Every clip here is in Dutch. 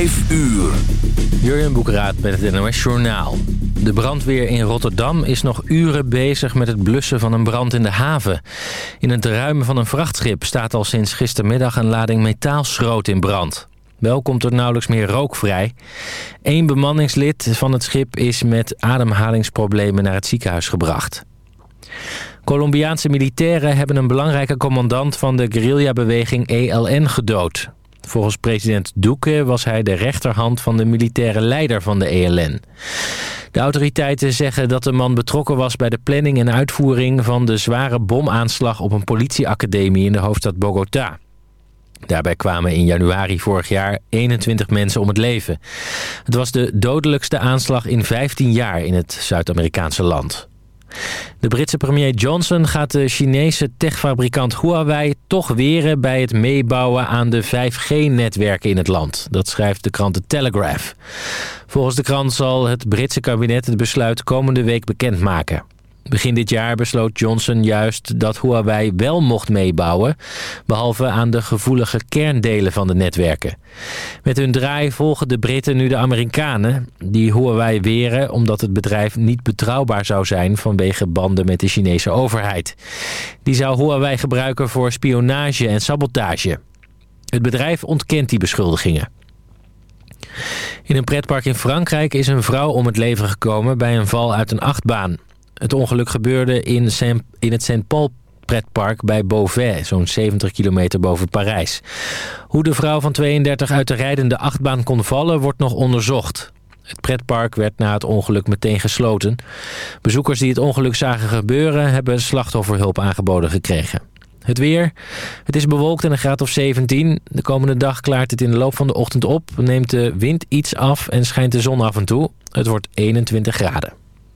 5 uur. Jurjen Boekraat met het NOS Journaal. De brandweer in Rotterdam is nog uren bezig met het blussen van een brand in de haven. In het ruimen van een vrachtschip staat al sinds gistermiddag een lading metaalschroot in brand. Wel komt er nauwelijks meer rook vrij. Eén bemanningslid van het schip is met ademhalingsproblemen naar het ziekenhuis gebracht. Colombiaanse militairen hebben een belangrijke commandant van de guerrillabeweging ELN gedood. Volgens president Duque was hij de rechterhand van de militaire leider van de ELN. De autoriteiten zeggen dat de man betrokken was bij de planning en uitvoering van de zware bomaanslag op een politieacademie in de hoofdstad Bogota. Daarbij kwamen in januari vorig jaar 21 mensen om het leven. Het was de dodelijkste aanslag in 15 jaar in het Zuid-Amerikaanse land. De Britse premier Johnson gaat de Chinese techfabrikant Huawei toch weren bij het meebouwen aan de 5G-netwerken in het land. Dat schrijft de krant The Telegraph. Volgens de krant zal het Britse kabinet het besluit komende week bekendmaken. Begin dit jaar besloot Johnson juist dat Huawei wel mocht meebouwen... behalve aan de gevoelige kerndelen van de netwerken. Met hun draai volgen de Britten nu de Amerikanen... die Huawei weren omdat het bedrijf niet betrouwbaar zou zijn... vanwege banden met de Chinese overheid. Die zou Huawei gebruiken voor spionage en sabotage. Het bedrijf ontkent die beschuldigingen. In een pretpark in Frankrijk is een vrouw om het leven gekomen bij een val uit een achtbaan. Het ongeluk gebeurde in, in het St. Paul pretpark bij Beauvais, zo'n 70 kilometer boven Parijs. Hoe de vrouw van 32 uit de rijdende achtbaan kon vallen, wordt nog onderzocht. Het pretpark werd na het ongeluk meteen gesloten. Bezoekers die het ongeluk zagen gebeuren... hebben slachtofferhulp aangeboden gekregen. Het weer. Het is bewolkt en een graad of 17. De komende dag klaart het in de loop van de ochtend op. Neemt de wind iets af en schijnt de zon af en toe. Het wordt 21 graden.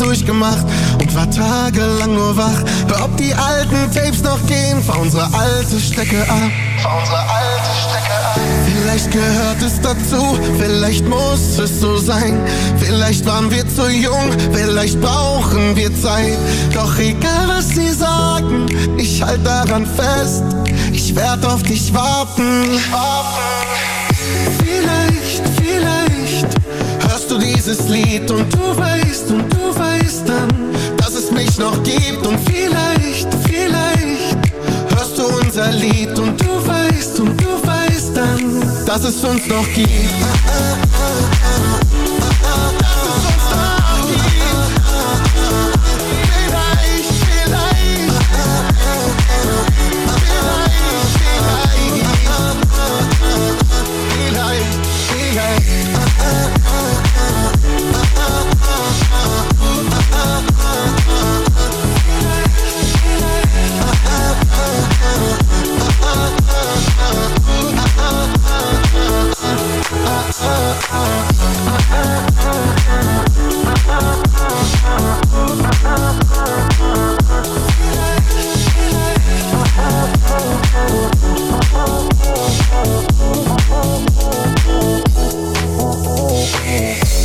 Durchgemacht und war tagelang nur wach. Hör, ob die alten Tapes noch gehen, fahr unsere alte Strecke ab. Fahr unsere alte Strecke ab. Vielleicht gehört es dazu, vielleicht muss es so sein. Vielleicht waren wir zu jung, vielleicht brauchen wir Zeit. Doch egal was sie sagen, ich halt daran fest. Ich werd auf dich warten. Vielleicht, vielleicht hörst du dieses Lied und du weißt und du weißt dann mich noch gibt und vielleicht, vielleicht hörst du unser Lied und du weißt und du weißt dann, dass es uns noch gibt. Yeah.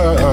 girl.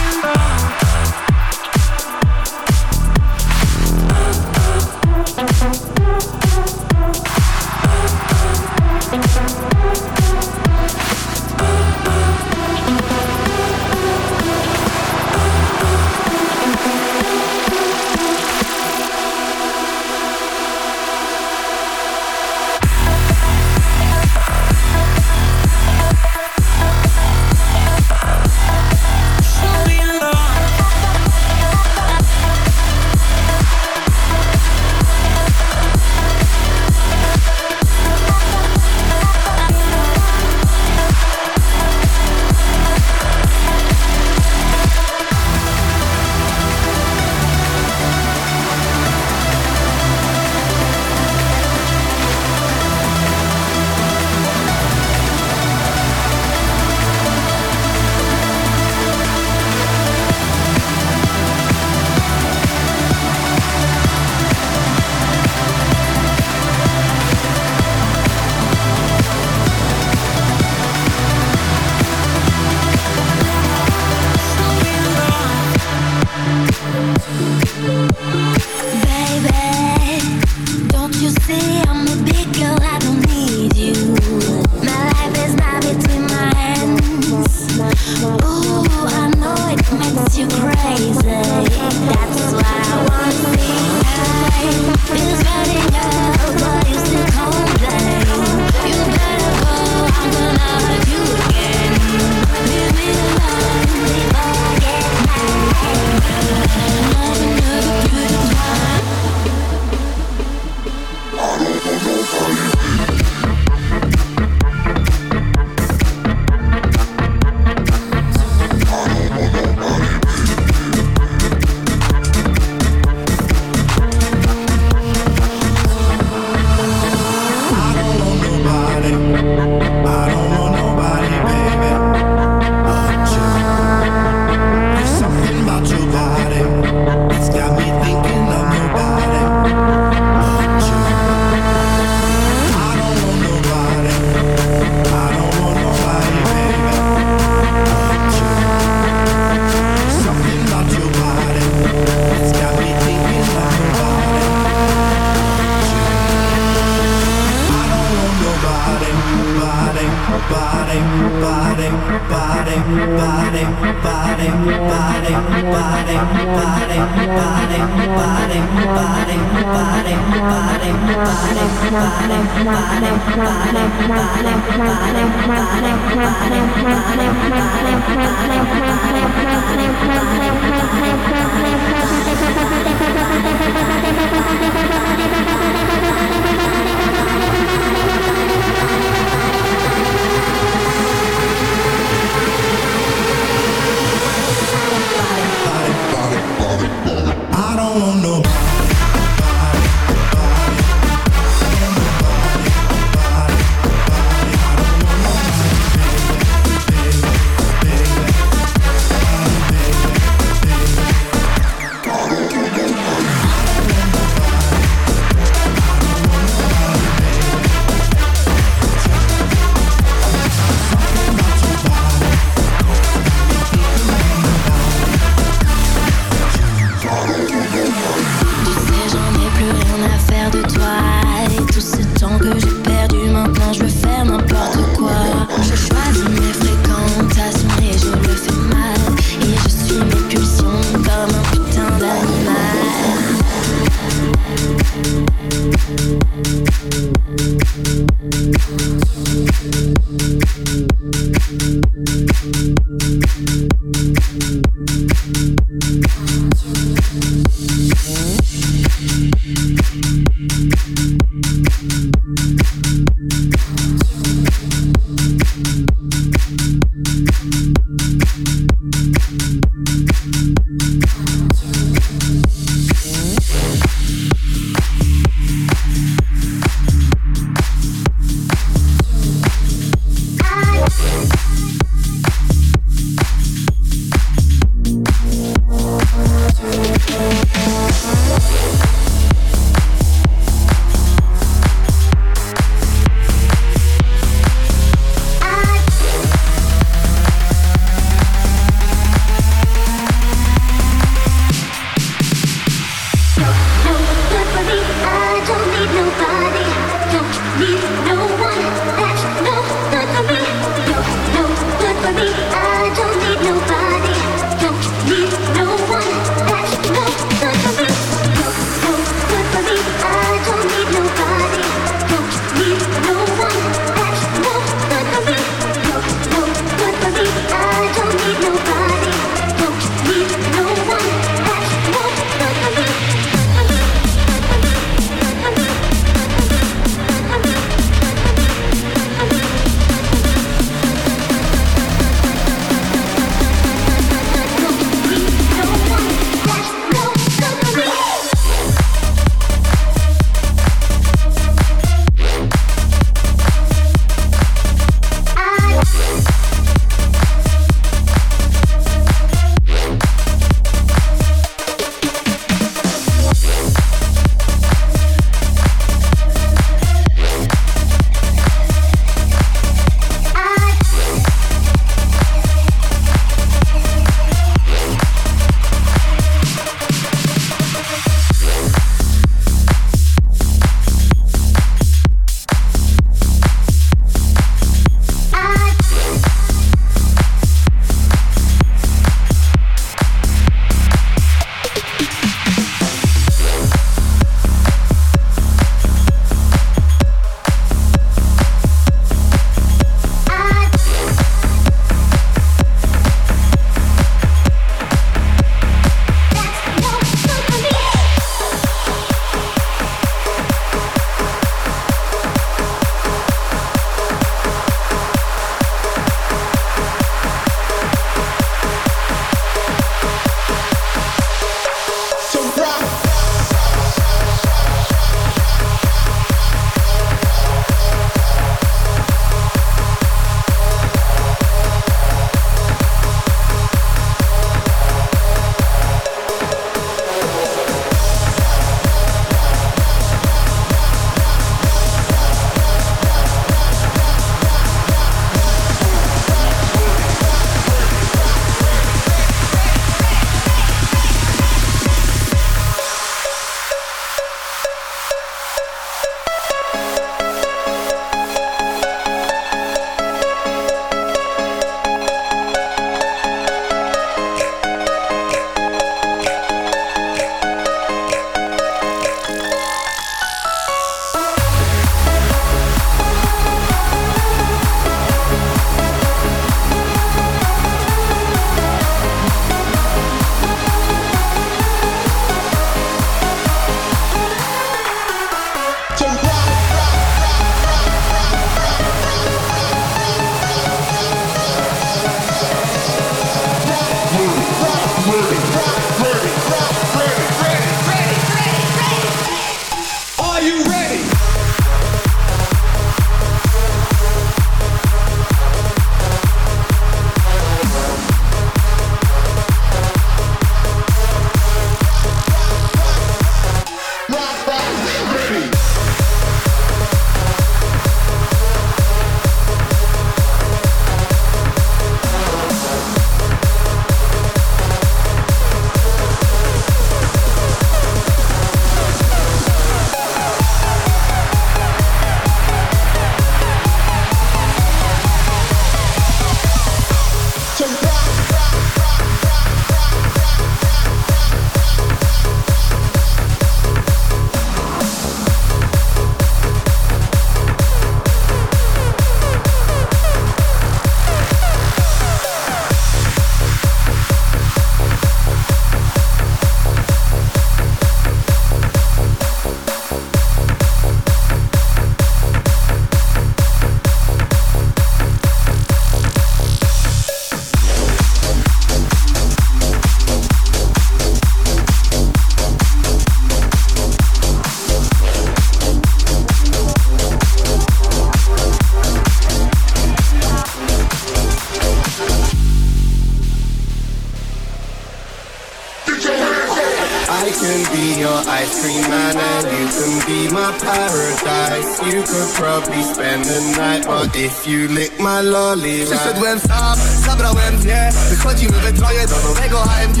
Can be your ice cream man and you can be my paradise. You could probably spend the night, but if you lick my lolly. Przyszedłem sam, zabrałem dwie Wychodzimy we troje do nowego AMG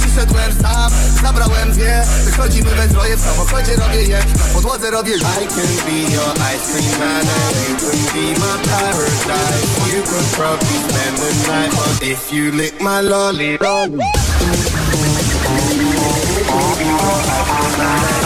Przyszedłem sam, zabrałem dwie Wychodzimy we troje w samochodzie robię je Na podłodze robię I can be your ice cream man and you can be my paradise. You could probably spend the night, but if you lick my lolly, lolly. Thank you.